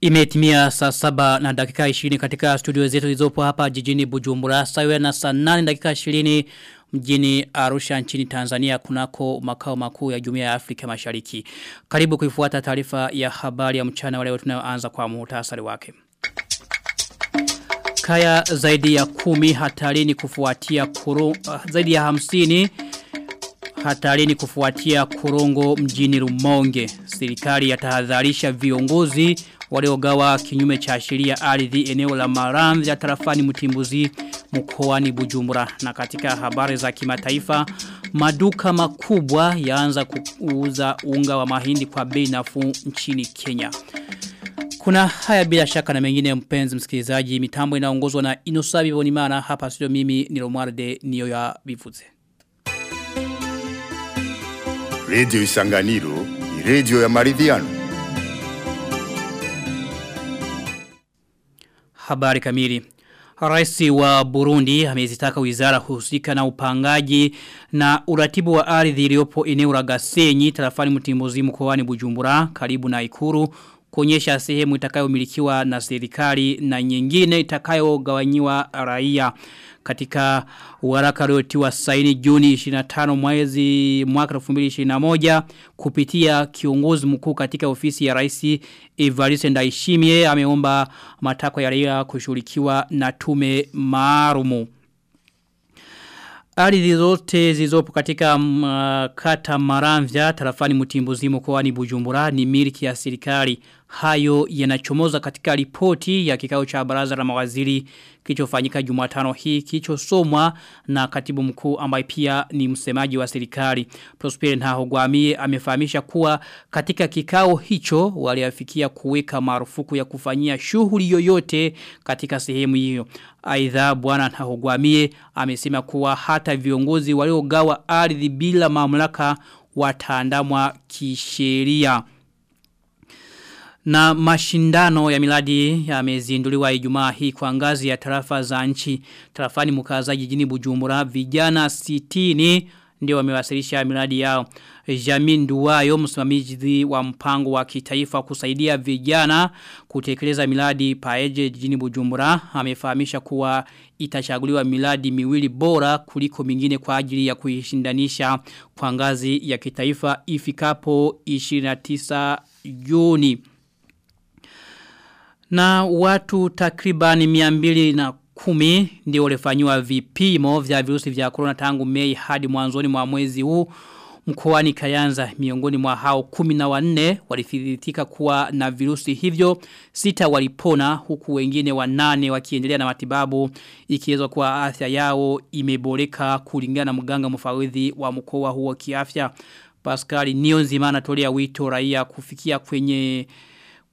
Imetimia saa saba na dakika 20 katika studio zetu izopo hapa jijini Bujumbura. Sawe na saa 8 dakika 20 mjini Arusha nchini Tanzania kunako makao makuu ya Jumuiya ya Afrika Mashariki. Karibu kuifuata taarifa ya habari ya mchana waleo tunayoanza kwa muhtasari wake. Kaya zaidi ya kumi hatarini kufuatia kuru, zaidi ya hamsini hatarini kufuatia kurongo mjini Rumonge. Serikali yatahadharisha viongozi waliogawa kinyume cha sheria ardhi eneo la Maramvya tarafani Mtimbuzi mkoani Bujumbura na katika habari za kimataifa maduka makubwa yaanza kuuza unga wa mahindi kwa bei nafuu nchini Kenya. Kuna haya bila shaka na mengine mpenzi msikilizaji mitambo inaongozwa na Inosabi Bonimana hapa studio mimi ni romarde niyo ya. Radio Isanganiro ni redio ya maridhiano. Habari kamili. Rais wa Burundi amezitaka wizara husika na upangaji na uratibu wa ardhi iliyopo eneo la Gasenyi tarafani mkoa mkoani Bujumbura karibu na Ikuru kuonyesha sehemu itakayomilikiwa na serikali na nyingine itakayogawanyiwa raia katika waraka uliotiwa saini Juni 25 mwezi mwaka 2021 kupitia kiongozi mkuu katika ofisi ya rais Evariste Ndayishimiye ameomba matakwa ya raia kushughulikiwa na tume maalumu. Ardhi zote zilizopo katika uh, kata Maramvya tarafani Mtimbuzi mkoani Bujumbura ni miliki ya serikali. Hayo yanachomoza katika ripoti ya kikao cha baraza la mawaziri kilichofanyika Jumatano hii kilichosomwa na katibu mkuu ambaye pia ni msemaji wa serikali. Prosper Ntahogwamie amefahamisha kuwa katika kikao hicho waliafikia kuweka marufuku ya kufanyia shughuli yoyote katika sehemu hiyo. Aidha bwana Ntahogwamie amesema kuwa hata viongozi waliogawa ardhi bila mamlaka wataandamwa kisheria. Na mashindano ya miladi yamezinduliwa Ijumaa hii kwa ngazi ya tarafa za nchi tarafani mkaza jijini Bujumbura vijana 60 ndio wamewasilisha miradi yao. Jamin Duwayo msimamizi wa mpango wa kitaifa kusaidia vijana kutekeleza miradi paeje jijini Bujumbura amefahamisha kuwa itachaguliwa miradi miwili bora kuliko mingine kwa ajili ya kuishindanisha kwa ngazi ya kitaifa ifikapo 29 Juni. Na watu takribani miambili na kumi ndio walifanywa vipimo vya virusi vya corona tangu Mei hadi mwanzoni mwa mwezi huu mkoani Kayanza. Miongoni mwa hao kumi na wanne walithibitika kuwa na virusi hivyo sita walipona huku wengine wanane wakiendelea na matibabu ikiwezwa kuwa afya yao imeboreka kulingana na mganga mfawidhi wa mkoa huo kiafya. Pascal Nionzima anatolea wito raia kufikia kwenye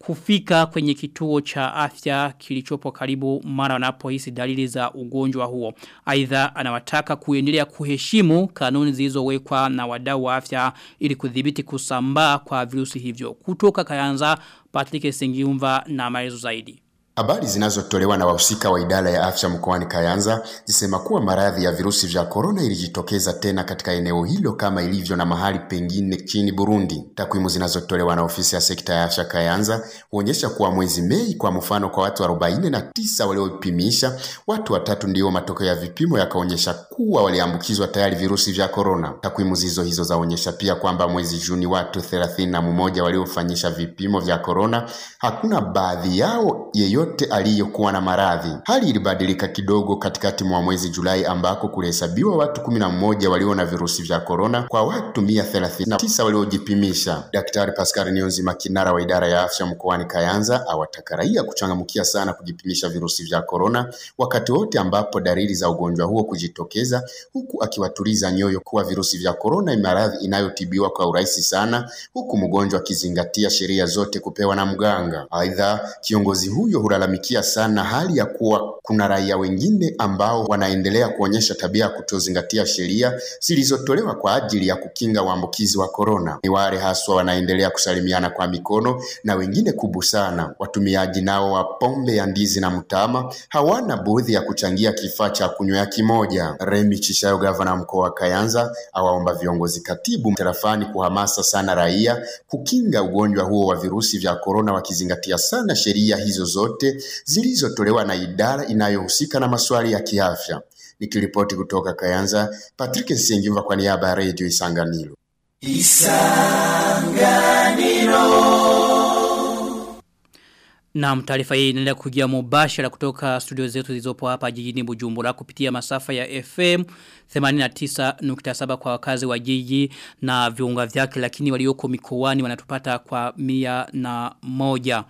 kufika kwenye kituo cha afya kilichopo karibu mara wanapohisi dalili za ugonjwa huo. Aidha anawataka kuendelea kuheshimu kanuni zilizowekwa na wadau wa afya ili kudhibiti kusambaa kwa virusi hivyo. Kutoka Kayanza, Patrick Sengiumva na maelezo zaidi. Habari zinazotolewa na wahusika wa idara ya afya mkoani Kayanza zisema kuwa maradhi ya virusi vya korona ilijitokeza tena katika eneo hilo kama ilivyo na mahali pengine chini Burundi. Takwimu zinazotolewa na ofisi ya sekta ya afya Kayanza huonyesha kuwa mwezi Mei, kwa mfano, kwa watu 49 waliopimisha, watu watatu ndio matokeo ya vipimo yakaonyesha kuwa waliambukizwa tayari virusi vya korona. Takwimu zizo hizo zaonyesha pia kwamba mwezi Juni watu 31 waliofanyisha vipimo vya korona, hakuna baadhi yao yeyote yote aliyokuwa na maradhi. Hali ilibadilika kidogo katikati mwa mwezi Julai ambako kulihesabiwa watu kumi na mmoja walio na virusi vya korona kwa watu mia thelathini na tisa waliojipimisha. Daktari Pascal Nionzima, kinara wa idara ya afya mkoani Kayanza, awataka raia kuchangamkia sana kujipimisha virusi vya korona wakati wote ambapo dalili za ugonjwa huo kujitokeza, huku akiwatuliza nyoyo kuwa virusi vya korona ni maradhi inayotibiwa kwa urahisi sana, huku mgonjwa akizingatia sheria zote kupewa na mganga. Aidha, kiongozi huyo kulalamikia sana hali ya kuwa kuna raia wengine ambao wanaendelea kuonyesha tabia ya kutozingatia sheria zilizotolewa kwa ajili ya kukinga uambukizi wa korona. Ni wale haswa wanaendelea kusalimiana kwa mikono na wengine kubusana. Watumiaji nao wa pombe ya ndizi na mtama hawana budhi ya kuchangia kifaa cha kunywea kimoja. Remi Chishayo, gavana mkoa wa Kayanza, awaomba viongozi katibu tarafani kuhamasa sana raia kukinga ugonjwa huo wa virusi vya korona, wakizingatia sana sheria hizo zote zilizotolewa na idara inayohusika na masuala ya kiafya. Nikiripoti kutoka Kayanza, Patrick Nsengiva kwa niaba ya Radio Isanganiro. Isanganiro. Na taarifa hii inaendelea kujia mubashara kutoka studio zetu zilizopo hapa jijini Bujumbura kupitia masafa ya FM 89.7 kwa wakazi wa jiji na viunga vyake lakini walioko mikoani wanatupata kwa mia na moja.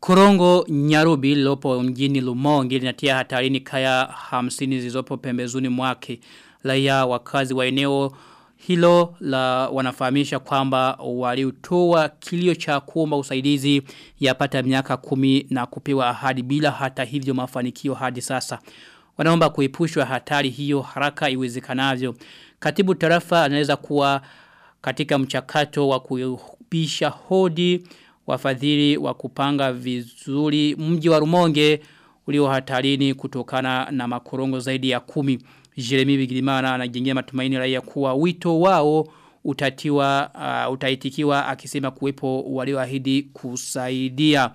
Korongo Nyarubi lopo mjini Lumongi linatia hatarini kaya hamsini zilizopo pembezuni mwake. Raia wakazi wa eneo hilo la wanafahamisha kwamba waliutoa kilio cha kuomba usaidizi yapata miaka kumi na kupewa ahadi bila hata hivyo mafanikio hadi sasa. Wanaomba kuipushwa hatari hiyo haraka iwezekanavyo. Katibu tarafa anaweza kuwa katika mchakato wa kupisha hodi wafadhili wa kupanga vizuri mji wa Rumonge ulio hatarini kutokana na makorongo zaidi ya kumi. Jeremy Bigirimana anajengea matumaini raia kuwa wito wao utatiwa uh, utaitikiwa akisema kuwepo walioahidi kusaidia.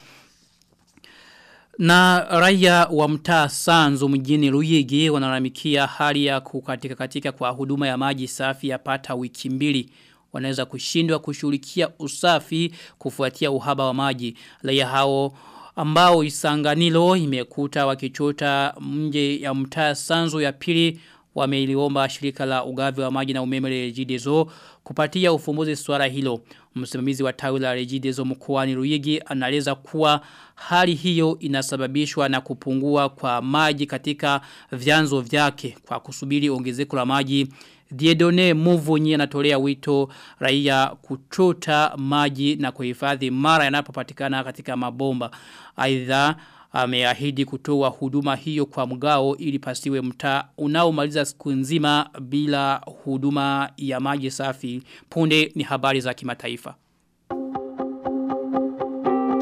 Na raia wa mtaa Sanzu mjini Ruyigi wanalalamikia hali ya kukatika katika kwa huduma ya maji safi yapata wiki mbili wanaweza kushindwa kushughulikia usafi kufuatia uhaba wa maji. Raia hao ambao Isanganilo imekuta wakichota nje ya mtaa Sanzu ya pili wameiliomba shirika la ugavi wa maji na umeme Regideso kupatia ufumbuzi swala hilo. Msimamizi wa tawi la Regideso mkoani Ruyigi anaeleza kuwa hali hiyo inasababishwa na kupungua kwa maji katika vyanzo vyake kwa kusubiri ongezeko la maji Diedone Muvunyi anatolea wito raia kuchota maji na kuhifadhi mara yanapopatikana katika mabomba. Aidha ameahidi kutoa huduma hiyo kwa mgao ili pasiwe mtaa unaomaliza siku nzima bila huduma ya maji safi. Punde ni habari za kimataifa.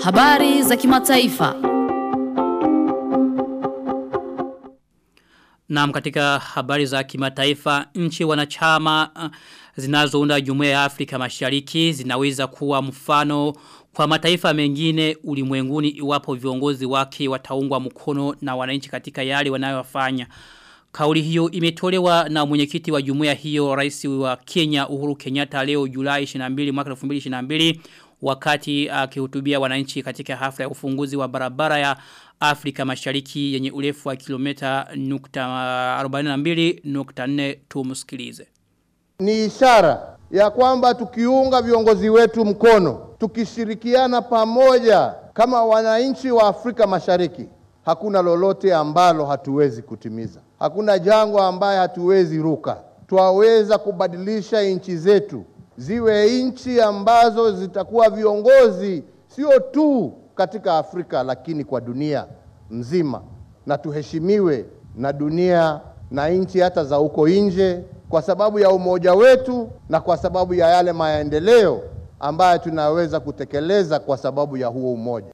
Habari za kimataifa. Naam katika habari za kimataifa nchi wanachama uh, zinazounda jumuiya ya Afrika Mashariki zinaweza kuwa mfano kwa mataifa mengine ulimwenguni iwapo viongozi wake wataungwa mkono na wananchi katika yale wanayofanya. Kauli hiyo imetolewa na mwenyekiti wa jumuiya hiyo rais wa Kenya Uhuru Kenyatta leo Julai 22 mwaka 2022 wakati akihutubia uh, wananchi katika hafla ya ufunguzi wa barabara ya Afrika Mashariki yenye urefu wa kilomita nukta 42.4 tumusikilize. Ni ishara ya kwamba tukiunga viongozi wetu mkono, tukishirikiana pamoja kama wananchi wa Afrika Mashariki, hakuna lolote ambalo hatuwezi kutimiza. Hakuna jangwa ambaye hatuwezi ruka. Twaweza kubadilisha nchi zetu ziwe nchi ambazo zitakuwa viongozi sio tu katika Afrika lakini kwa dunia mzima, na tuheshimiwe na dunia na nchi hata za huko nje, kwa sababu ya umoja wetu na kwa sababu ya yale maendeleo ambayo tunaweza kutekeleza kwa sababu ya huo umoja.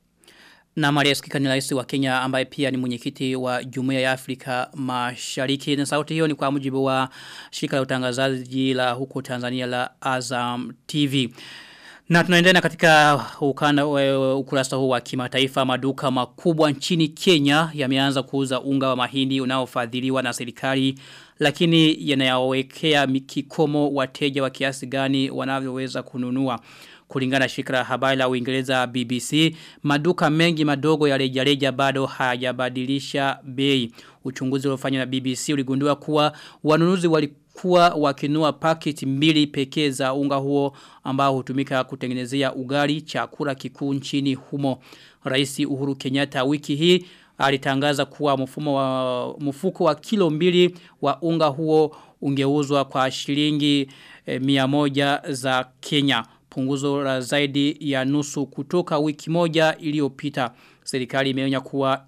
Na Maria Sikika ni rais wa Kenya ambaye pia ni mwenyekiti wa Jumuiya ya Afrika Mashariki. Na sauti hiyo ni kwa mujibu wa shirika la utangazaji la huko Tanzania la Azam TV. Na tunaendelea katika ukanda ukurasa huu wa kimataifa maduka makubwa nchini Kenya yameanza kuuza unga wa mahindi unaofadhiliwa na serikali lakini yanayowekea mikikomo wateja wa kiasi gani wanavyoweza kununua. Kulingana na shirika la habari la Uingereza BBC, maduka mengi madogo ya rejareja bado hayajabadilisha bei. Uchunguzi uliofanywa na BBC uligundua kuwa wanunuzi walikuwa wakinua paketi mbili pekee za unga huo ambao hutumika kutengenezea ugali chakula kikuu nchini humo. Rais Uhuru Kenyatta wiki hii alitangaza kuwa mfumo wa mfuko wa kilo mbili wa unga huo ungeuzwa kwa shilingi e, moja za Kenya punguzo la zaidi ya nusu kutoka wiki moja iliyopita. Serikali imeonya kuwa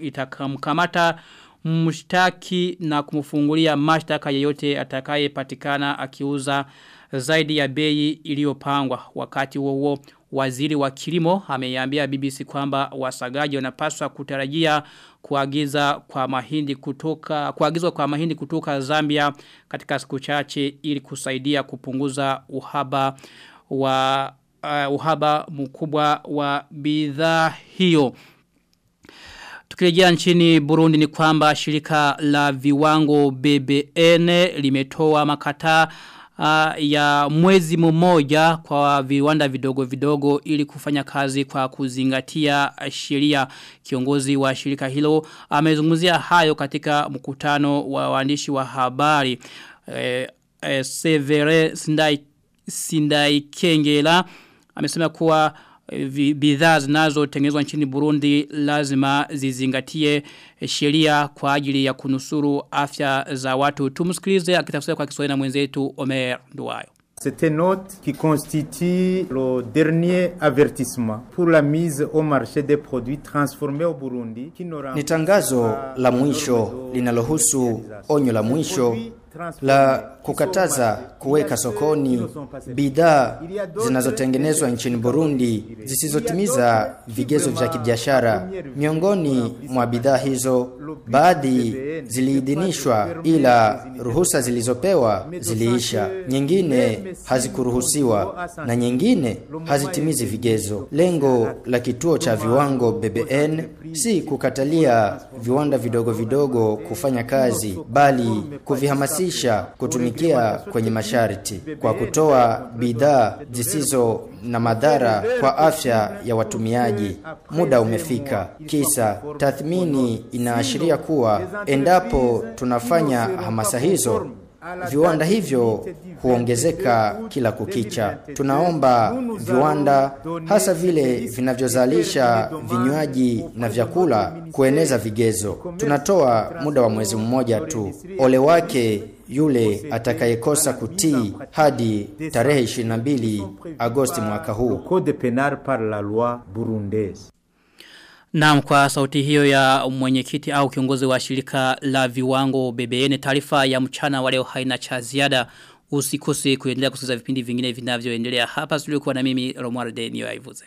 itakamkamata mshtaki na kumfungulia mashtaka yeyote atakayepatikana akiuza zaidi ya bei iliyopangwa. Wakati huo huo waziri wa kilimo ameiambia BBC kwamba wasagaji wanapaswa kutarajia kuagiza kwa mahindi kutoka kuagizwa kwa mahindi kutoka Zambia katika siku chache ili kusaidia kupunguza uhaba wa uh, uhaba mkubwa wa bidhaa hiyo Tukirejea nchini Burundi ni kwamba shirika la viwango BBN limetoa makataa uh, ya mwezi mmoja kwa viwanda vidogo vidogo ili kufanya kazi kwa kuzingatia sheria. Kiongozi wa shirika hilo amezungumzia hayo katika mkutano wa waandishi wa habari eh, eh, Severe Sindai, Sindai Kengela. Amesema kuwa bidhaa zinazotengenezwa nchini Burundi lazima zizingatie sheria kwa ajili ya kunusuru afya za watu. Tumsikilize akitafsiri kwa Kiswahili na mwenzetu Omer Nduwayo. C'est une note qui constitue le dernier avertissement pour la mise au marché des produits transformés au Burundi. Ni tangazo la mwisho linalohusu onyo la mwisho la kukataza kuweka sokoni bidhaa zinazotengenezwa nchini Burundi zisizotimiza vigezo vya kibiashara. Miongoni mwa bidhaa hizo, baadhi ziliidhinishwa ila ruhusa zilizopewa ziliisha, nyingine hazikuruhusiwa na nyingine hazitimizi vigezo. Lengo la kituo cha viwango BBN si kukatalia viwanda vidogo vidogo kufanya kazi, bali kuvihamasisha kutumikia kwenye masharti kwa kutoa bidhaa zisizo na madhara kwa afya ya watumiaji. Muda umefika. Kisa tathmini inaashiria kuwa endapo tunafanya hamasa hizo viwanda hivyo huongezeka kila kukicha. Tunaomba viwanda hasa vile vinavyozalisha vinywaji na vyakula kueneza vigezo. Tunatoa muda wa mwezi mmoja tu. Ole wake yule atakayekosa kutii hadi tarehe 22 Agosti mwaka huu. Naam kwa sauti hiyo ya mwenyekiti au kiongozi wa shirika la viwango BBN taarifa ya mchana waleo haina cha ziada usikose kuendelea kusikiza vipindi vingine vinavyoendelea hapa studio kwa na mimi Romualde niyo aivuze.